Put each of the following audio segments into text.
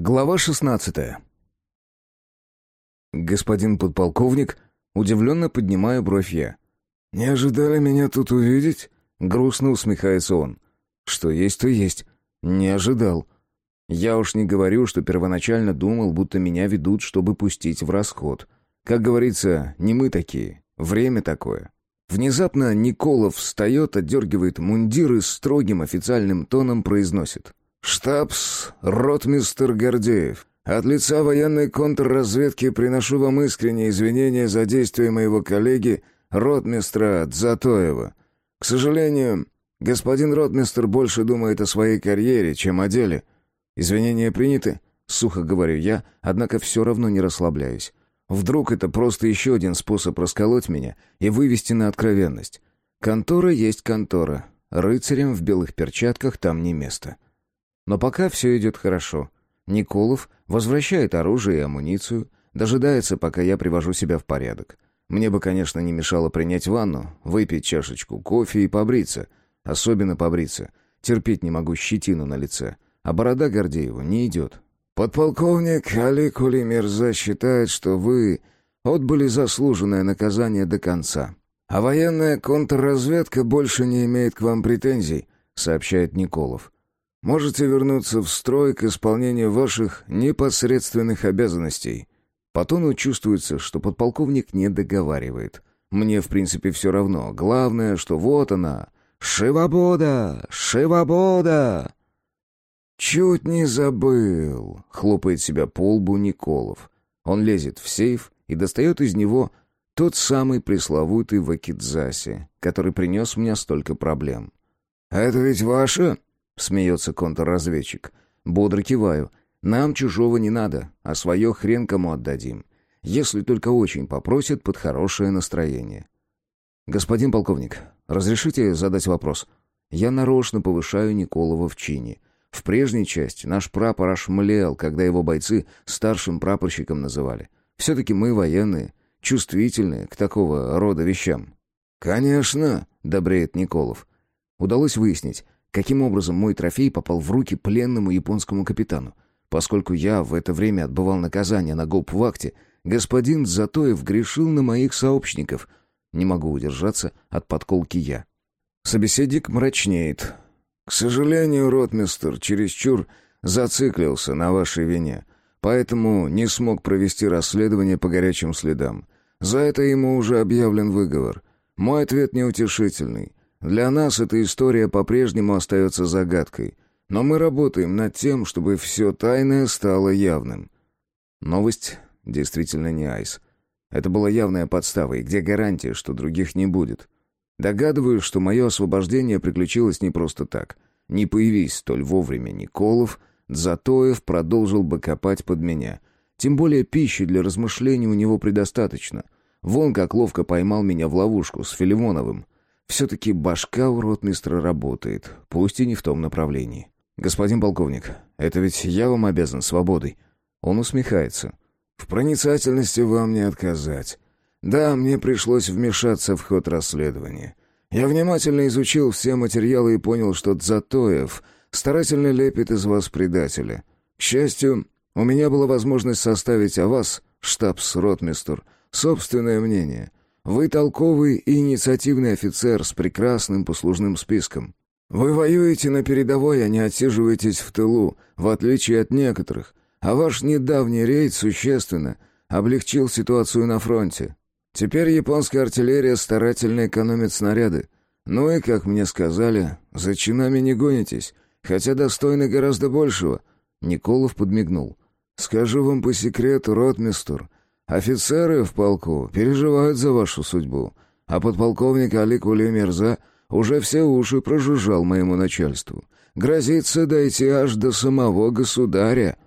Глава 16. Господин подполковник, удивленно поднимаю бровь я. «Не ожидали меня тут увидеть?» Грустно усмехается он. «Что есть, то есть. Не ожидал. Я уж не говорю, что первоначально думал, будто меня ведут, чтобы пустить в расход. Как говорится, не мы такие. Время такое». Внезапно Николов встает, отдергивает мундир и строгим официальным тоном произносит. «Штабс, ротмистер Гордеев, от лица военной контрразведки приношу вам искренние извинения за действия моего коллеги, ротмистра Дзатоева. К сожалению, господин ротмистр больше думает о своей карьере, чем о деле. Извинения приняты?» Сухо говорю я, однако все равно не расслабляюсь. Вдруг это просто еще один способ расколоть меня и вывести на откровенность. Контора есть контора. Рыцарям в белых перчатках там не место. Но пока все идет хорошо. Николов возвращает оружие и амуницию, дожидается, пока я привожу себя в порядок. Мне бы, конечно, не мешало принять ванну, выпить чашечку кофе и побриться. Особенно побриться. Терпеть не могу щетину на лице. А борода Гордееву не идет. «Подполковник Али Кули Мирза считает, что вы отбыли заслуженное наказание до конца. А военная контрразведка больше не имеет к вам претензий», — сообщает Николов. Можете вернуться в строй к исполнению ваших непосредственных обязанностей». По тону чувствуется, что подполковник не договаривает. Мне, в принципе, все равно. Главное, что вот она. «Шивобода! Шивобода!» «Чуть не забыл», — хлопает себя по лбу Николов. Он лезет в сейф и достает из него тот самый пресловутый Вакидзаси, который принес мне столько проблем. «Это ведь ваше?» Смеется контрразведчик. Бодро киваю. Нам чужого не надо, а свое хрен кому отдадим. Если только очень попросят под хорошее настроение. Господин полковник, разрешите задать вопрос? Я нарочно повышаю Николова в чине. В прежней части наш прапор аж когда его бойцы старшим прапорщиком называли. Все-таки мы военные, чувствительные к такого рода вещам. «Конечно», — добреет Николов. Удалось выяснить, каким образом мой трофей попал в руки пленному японскому капитану. Поскольку я в это время отбывал наказание на гоп-вахте, господин Затоев грешил на моих сообщников. Не могу удержаться от подколки я. Собеседник мрачнеет. «К сожалению, ротмистер чересчур зациклился на вашей вине, поэтому не смог провести расследование по горячим следам. За это ему уже объявлен выговор. Мой ответ неутешительный. Для нас эта история по-прежнему остается загадкой, но мы работаем над тем, чтобы все тайное стало явным. Новость действительно не айс. Это была явная подстава, и где гарантия, что других не будет? Догадываюсь, что мое освобождение приключилось не просто так. Не появись столь вовремя Николов, Затоев продолжил бы копать под меня. Тем более пищи для размышлений у него предостаточно. Вон как ловко поймал меня в ловушку с Филимоновым. Все-таки башка у ротмистра работает, пусть и не в том направлении. «Господин полковник, это ведь я вам обязан свободой». Он усмехается. «В проницательности вам не отказать. Да, мне пришлось вмешаться в ход расследования. Я внимательно изучил все материалы и понял, что Дзатоев старательно лепит из вас предателя. К счастью, у меня была возможность составить о вас, штабс-ротмистр, собственное мнение. Вы толковый и инициативный офицер с прекрасным послужным списком. Вы воюете на передовой, а не отсиживаетесь в тылу, в отличие от некоторых. А ваш недавний рейд существенно облегчил ситуацию на фронте. Теперь японская артиллерия старательно экономит снаряды. Ну и, как мне сказали, за чинами не гонитесь, хотя достойны гораздо большего. Николов подмигнул. Скажу вам по секрету, ротмистр, Офицеры в полку переживают за вашу судьбу, а подполковник Али Кули уже все уши прожужжал моему начальству. Грозится дойти аж до самого государя».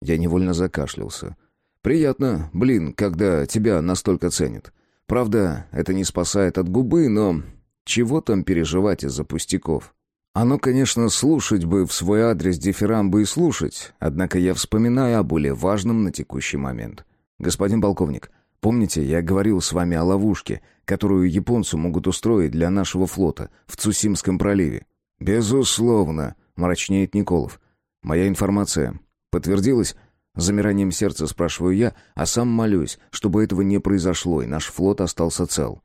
Я невольно закашлялся. «Приятно, блин, когда тебя настолько ценят. Правда, это не спасает от губы, но чего там переживать из-за пустяков?» Оно, конечно, слушать бы в свой адрес дифирамбы и слушать, однако я вспоминаю о более важном на текущий момент — «Господин полковник, помните, я говорил с вами о ловушке, которую японцы могут устроить для нашего флота в Цусимском проливе?» «Безусловно», — мрачнеет Николов. «Моя информация Подтвердилось? Замиранием сердца спрашиваю я, а сам молюсь, чтобы этого не произошло, и наш флот остался цел.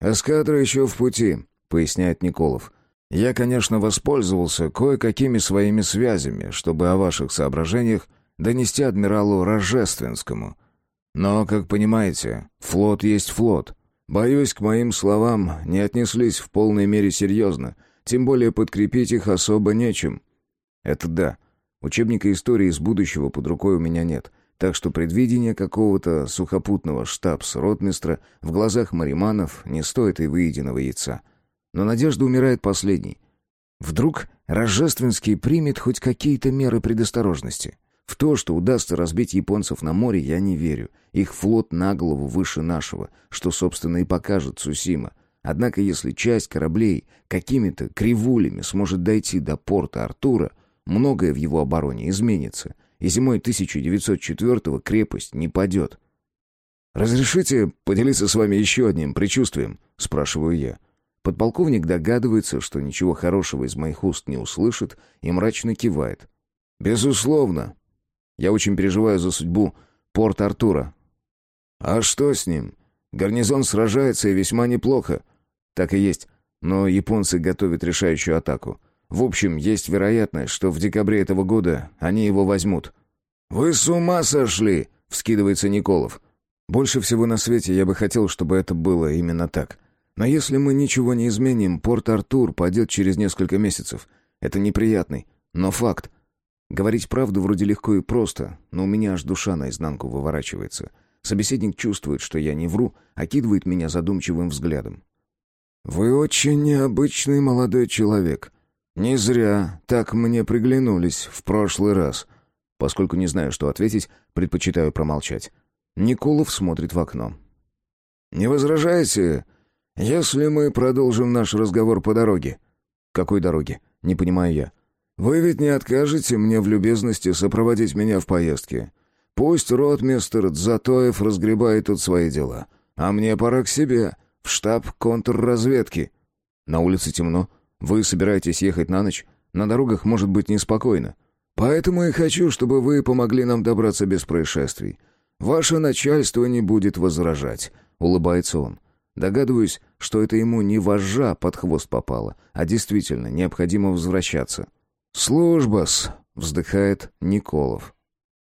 «Эскадра еще в пути», — поясняет Николов. «Я, конечно, воспользовался кое-какими своими связями, чтобы о ваших соображениях донести адмиралу Рожественскому. Но, как понимаете, флот есть флот. Боюсь, к моим словам не отнеслись в полной мере серьезно, тем более подкрепить их особо нечем». «Это да. Учебника истории из будущего под рукой у меня нет, так что предвидение какого-то сухопутного штабс-ротмистра в глазах мариманов не стоит и выеденного яйца. Но надежда умирает последней. Вдруг Рожественский примет хоть какие-то меры предосторожности. В то, что удастся разбить японцев на море, я не верю. Их флот на голову выше нашего, что, собственно, и покажет Цусима. Однако, если часть кораблей какими-то кривулями сможет дойти до порта Артура, многое в его обороне изменится, и зимой 1904-го крепость не падет. «Разрешите поделиться с вами еще одним предчувствием?» — спрашиваю я. Подполковник догадывается, что ничего хорошего из моих уст не услышит, и мрачно кивает. «Безусловно. Я очень переживаю за судьбу Порт-Артура». «А что с ним? Гарнизон сражается и весьма неплохо». «Так и есть, но японцы готовят решающую атаку. В общем, есть вероятность, что в декабре этого года они его возьмут». «Вы с ума сошли!» — вскидывается Николов. «Больше всего на свете я бы хотел, чтобы это было именно так. Но если мы ничего не изменим, Порт-Артур пойдет через несколько месяцев. Это неприятный, но факт. Говорить правду вроде легко и просто, но у меня аж душа наизнанку выворачивается. Собеседник чувствует, что я не вру, окидывает меня задумчивым взглядом. «Вы очень необычный молодой человек», «Не зря так мне приглянулись в прошлый раз». Поскольку не знаю, что ответить, предпочитаю промолчать. Николов смотрит в окно. «Не возражаете, если мы продолжим наш разговор по дороге?» «Какой дороге?» «Не понимаю я». «Вы ведь не откажете мне в любезности сопроводить меня в поездке? Пусть ротмистер Дзатоев разгребает тут свои дела, а мне пора к себе, в штаб контрразведки». «На улице темно». Вы собираетесь ехать на ночь? На дорогах может быть неспокойно. Поэтому и хочу, чтобы вы помогли нам добраться без происшествий. Ваше начальство не будет возражать», — улыбается он. Догадываюсь, что это ему не вожжа под хвост попало, а действительно необходимо возвращаться. «Служба-с», — вздыхает Николов.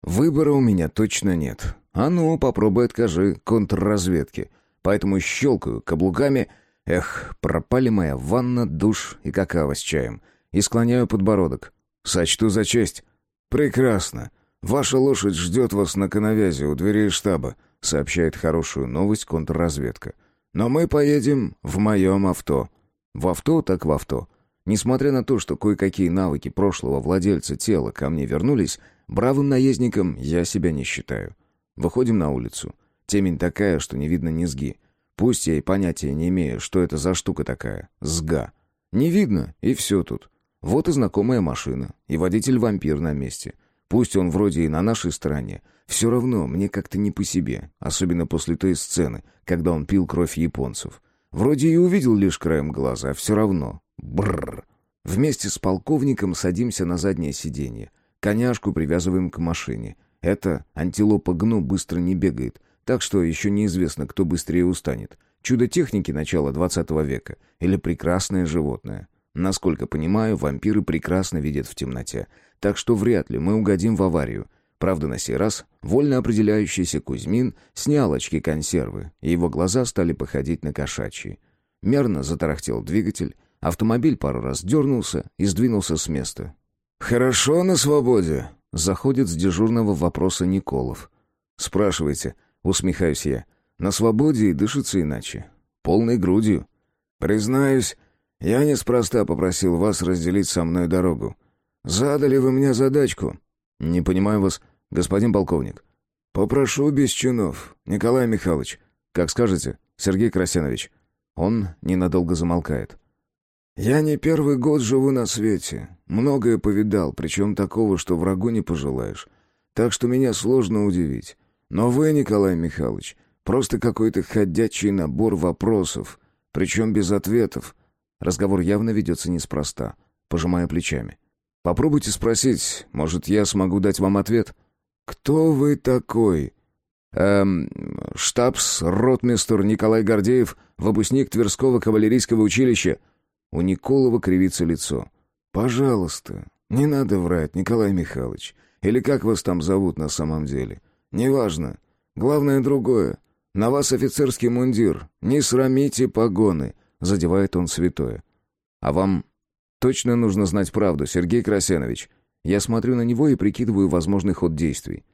«Выбора у меня точно нет. А ну, попробуй откажи контрразведки. Поэтому щелкаю каблуками — Эх, пропали моя ванна, душ и какао с чаем. И склоняю подбородок. Сочту за честь. Прекрасно. Ваша лошадь ждет вас на коновязи у дверей штаба, сообщает хорошую новость контрразведка. Но мы поедем в моем авто. В авто так в авто. Несмотря на то, что кое-какие навыки прошлого владельца тела ко мне вернулись, бравым наездником я себя не считаю. Выходим на улицу. Темень такая, что не видно низги. Пусть я и понятия не имею, что это за штука такая. Сга. Не видно, и все тут. Вот и знакомая машина, и водитель-вампир на месте. Пусть он вроде и на нашей стороне, все равно мне как-то не по себе, особенно после той сцены, когда он пил кровь японцев. Вроде и увидел лишь краем глаза, а все равно. Бррр. Вместе с полковником садимся на заднее сиденье. Коняшку привязываем к машине. Это антилопа гну быстро не бегает, так что еще неизвестно, кто быстрее устанет. Чудо техники начала 20 века или прекрасное животное. Насколько понимаю, вампиры прекрасно видят в темноте, так что вряд ли мы угодим в аварию. Правда, на сей раз вольно определяющийся Кузьмин снял очки консервы, и его глаза стали походить на кошачьи. Мерно затарахтел двигатель, автомобиль пару раз дернулся и сдвинулся с места. «Хорошо на свободе», — заходит с дежурного вопроса Николов. «Спрашивайте, Усмехаюсь я. На свободе и дышится иначе. Полной грудью. Признаюсь, я неспроста попросил вас разделить со мной дорогу. Задали вы мне задачку. Не понимаю вас, господин полковник. Попрошу без чинов, Николай Михайлович. Как скажете, Сергей Красенович. Он ненадолго замолкает. Я не первый год живу на свете. Многое повидал, причем такого, что врагу не пожелаешь. Так что меня сложно удивить. Но вы, Николай Михайлович, просто какой-то ходячий набор вопросов, причем без ответов. Разговор явно ведется неспроста, пожимая плечами. Попробуйте спросить, может, я смогу дать вам ответ. Кто вы такой? Эм, штабс-ротмистр Николай Гордеев, выпускник Тверского кавалерийского училища. У Николова кривится лицо. Пожалуйста, не надо врать, Николай Михайлович. Или как вас там зовут на самом деле? Неважно. Главное другое. На вас офицерский мундир. Не срамите погоны. Задевает он святое. А вам точно нужно знать правду, Сергей Красенович. Я смотрю на него и прикидываю возможный ход действий.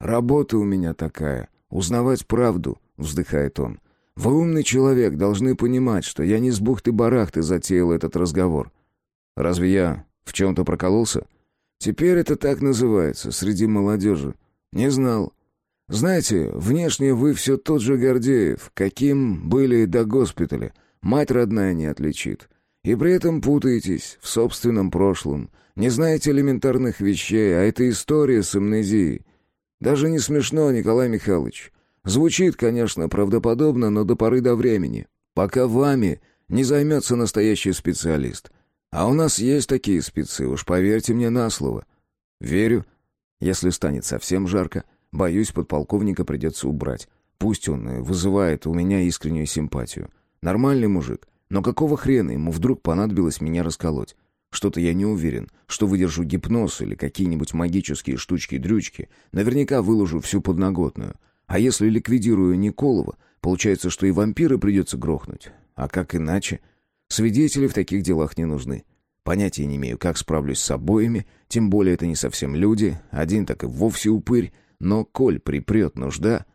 «Работа у меня такая. Узнавать правду», — вздыхает он. «Вы умный человек, должны понимать, что я не с бухты-барахты затеял этот разговор». «Разве я в чем-то прокололся?» Теперь это так называется среди молодежи. Не знал. Знаете, внешне вы все тот же Гордеев, каким были до госпиталя. Мать родная не отличит. И при этом путаетесь в собственном прошлом. Не знаете элементарных вещей, а это история с амнезией. Даже не смешно, Николай Михайлович. Звучит, конечно, правдоподобно, но до поры до времени. Пока вами не займется настоящий специалист. А у нас есть такие спецы, уж поверьте мне на слово. Верю. Если станет совсем жарко, боюсь, подполковника придется убрать. Пусть он вызывает у меня искреннюю симпатию. Нормальный мужик. Но какого хрена ему вдруг понадобилось меня расколоть? Что-то я не уверен, что выдержу гипноз или какие-нибудь магические штучки-дрючки. Наверняка выложу всю подноготную. А если ликвидирую Николова, получается, что и вампиры придется грохнуть. А как иначе? Свидетели в таких делах не нужны. Понятия не имею, как справлюсь с обоими, тем более это не совсем люди, один так и вовсе упырь, но коль припрет нужда...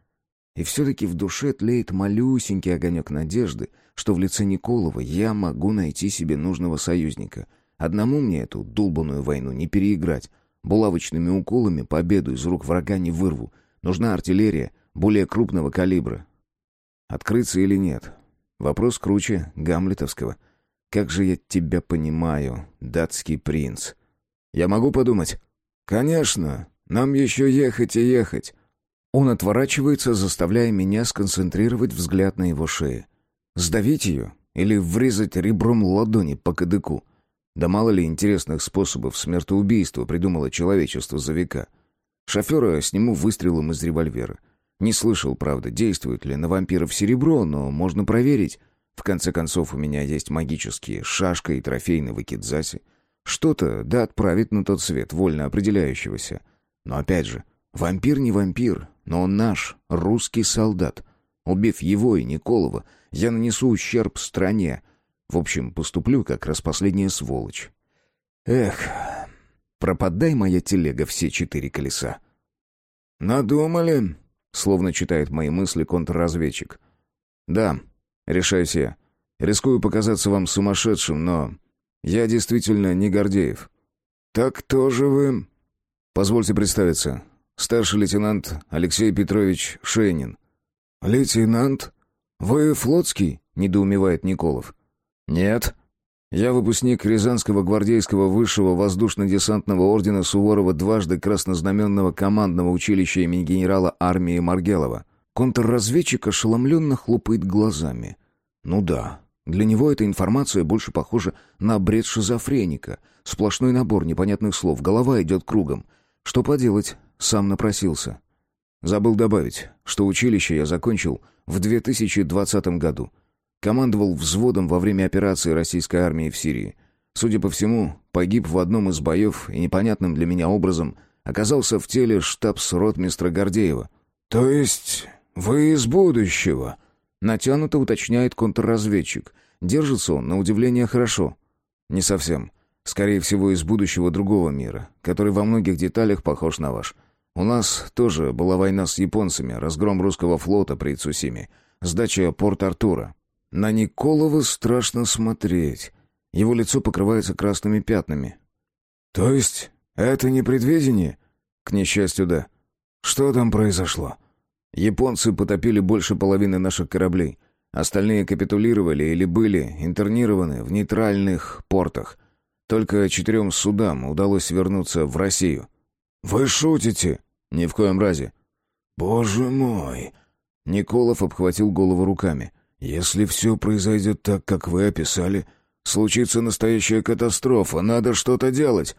И все-таки в душе тлеет малюсенький огонек надежды, что в лице Николова я могу найти себе нужного союзника. Одному мне эту долбанную войну не переиграть. Булавочными уколами победу из рук врага не вырву. Нужна артиллерия более крупного калибра. Открыться или нет? Вопрос круче Гамлетовского. «Как же я тебя понимаю, датский принц?» «Я могу подумать?» «Конечно. Нам еще ехать и ехать». Он отворачивается, заставляя меня сконцентрировать взгляд на его шее. Сдавить ее или врезать ребром ладони по кадыку? Да мало ли интересных способов смертоубийства придумало человечество за века. Шофера сниму выстрелом из револьвера. Не слышал, правда, действует ли на вампиров серебро, но можно проверить. В конце концов, у меня есть магические шашка и трофей на выкидзасе. Что-то да отправит на тот свет, вольно определяющегося. Но опять же, вампир не вампир, но он наш, русский солдат. Убив его и Николова, я нанесу ущерб стране. В общем, поступлю как раз последняя сволочь. Эх, пропадай моя телега все четыре колеса. «Надумали?» Словно читает мои мысли контрразведчик. «Да, решаюсь я. Рискую показаться вам сумасшедшим, но я действительно не Гордеев». «Так кто же вы?» «Позвольте представиться. Старший лейтенант Алексей Петрович Шейнин». «Лейтенант? Вы флотский?» — недоумевает Николов. «Нет. Я выпускник Рязанского гвардейского высшего воздушно-десантного ордена Суворова дважды краснознаменного командного училища имени генерала армии Маргелова. Контрразведчик ошеломленно хлопает глазами. Ну да, для него эта информация больше похожа на бред шизофреника. Сплошной набор непонятных слов, голова идет кругом. Что поделать, сам напросился. Забыл добавить, что училище я закончил в 2020 году. Командовал взводом во время операции российской армии в Сирии. Судя по всему, погиб в одном из боев и непонятным для меня образом оказался в теле штабс-ротмистра Гордеева. «То есть вы из будущего?» Натянуто уточняет контрразведчик. Держится он, на удивление, хорошо. Не совсем. Скорее всего, из будущего другого мира, который во многих деталях похож на ваш. У нас тоже была война с японцами, разгром русского флота при Цусиме, сдача Порт-Артура. На Николова страшно смотреть. Его лицо покрывается красными пятнами. «То есть это не предвидение?» «К несчастью, да». «Что там произошло?» «Японцы потопили больше половины наших кораблей. Остальные капитулировали или были интернированы в нейтральных портах. Только четырем судам удалось вернуться в Россию». «Вы шутите?» «Ни в коем разе». «Боже мой!» Николов обхватил голову руками. «Если все произойдет так, как вы описали, случится настоящая катастрофа, надо что-то делать».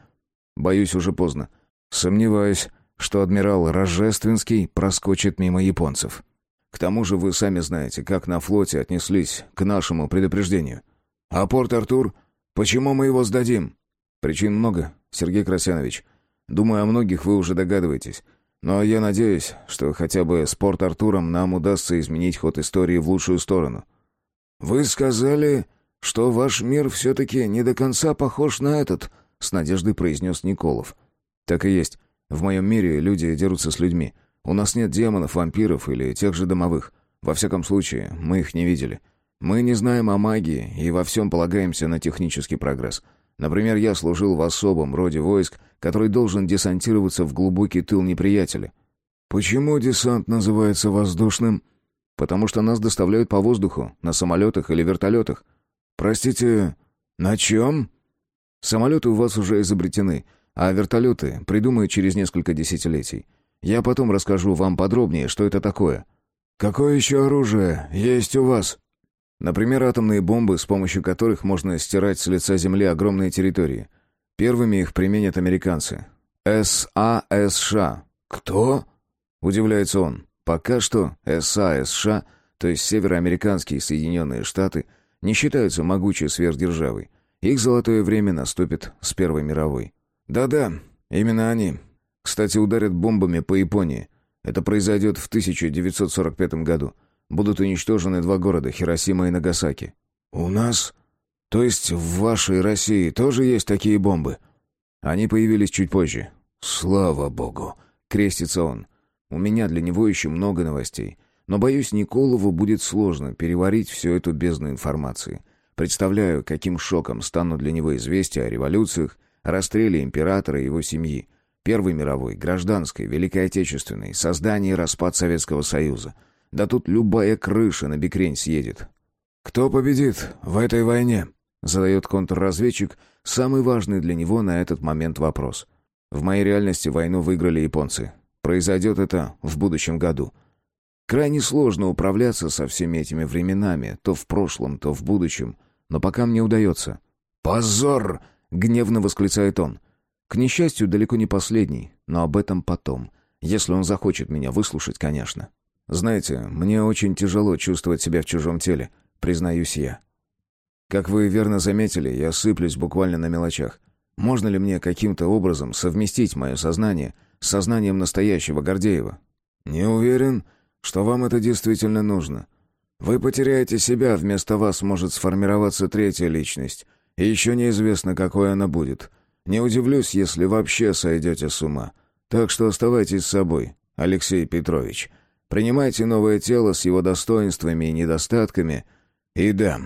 Боюсь, уже поздно. Сомневаюсь, что адмирал Рожественский проскочит мимо японцев. К тому же вы сами знаете, как на флоте отнеслись к нашему предупреждению. А Порт-Артур? Почему мы его сдадим? Причин много, Сергей Красянович. Думаю, о многих вы уже догадываетесь. Но я надеюсь, что хотя бы с Порт-Артуром нам удастся изменить ход истории в лучшую сторону. Вы сказали, что ваш мир все-таки не до конца похож на этот, с надеждой произнес Николов. Так и есть. В моем мире люди дерутся с людьми. У нас нет демонов, вампиров или тех же домовых. Во всяком случае, мы их не видели. Мы не знаем о магии и во всем полагаемся на технический прогресс. Например, я служил в особом роде войск, который должен десантироваться в глубокий тыл неприятеля. Почему десант называется воздушным? Потому что нас доставляют по воздуху, на самолетах или вертолетах. Простите, на чем? Самолеты у вас уже изобретены, а вертолеты придумают через несколько десятилетий. Я потом расскажу вам подробнее, что это такое. Какое еще оружие есть у вас? Например, атомные бомбы, с помощью которых можно стирать с лица Земли огромные территории. Первыми их применят американцы. САСШ. Кто? Удивляется он. Пока что САСШ, то есть североамериканские Соединенные Штаты, не считаются могучей сверхдержавой. Их золотое время наступит с Первой мировой. Да-да, именно они. Кстати, ударят бомбами по Японии. Это произойдет в 1945 году. Будут уничтожены два города, Хиросима и Нагасаки. У нас? То есть в вашей России тоже есть такие бомбы? Они появились чуть позже. Слава богу, крестится он. У меня для него еще много новостей. Но, боюсь, Николову будет сложно переварить всю эту бездну информации. Представляю, каким шоком станут для него известия о революциях, расстреле императора и его семьи, Первой мировой, гражданской, Великой Отечественной, создание и распад Советского Союза. Да тут любая крыша на бекрень съедет. «Кто победит в этой войне?» — задает контрразведчик самый важный для него на этот момент вопрос. «В моей реальности войну выиграли японцы. Произойдет это в будущем году. Крайне сложно управляться со всеми этими временами, то в прошлом, то в будущем, но пока мне удается». «Позор!» — гневно восклицает он. К несчастью, далеко не последний, но об этом потом. Если он захочет меня выслушать, конечно. Знаете, мне очень тяжело чувствовать себя в чужом теле, признаюсь я. Как вы верно заметили, я сыплюсь буквально на мелочах. Можно ли мне каким-то образом совместить мое сознание с сознанием настоящего Гордеева? Не уверен, что вам это действительно нужно. Вы потеряете себя, вместо вас может сформироваться третья личность, и еще неизвестно, какой она будет — не удивлюсь, если вообще сойдете с ума. Так что оставайтесь с собой, Алексей Петрович. Принимайте новое тело с его достоинствами и недостатками. И да,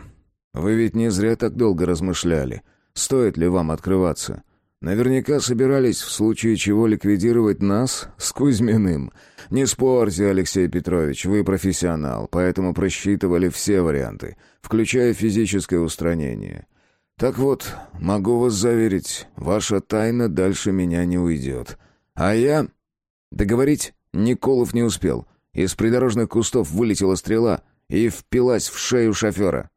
вы ведь не зря так долго размышляли. Стоит ли вам открываться? Наверняка собирались в случае чего ликвидировать нас с Кузьминым. Не спорьте, Алексей Петрович, вы профессионал, поэтому просчитывали все варианты, включая физическое устранение. Так вот, могу вас заверить, ваша тайна дальше меня не уйдет. А я...» Договорить Николов не успел. Из придорожных кустов вылетела стрела и впилась в шею шофера.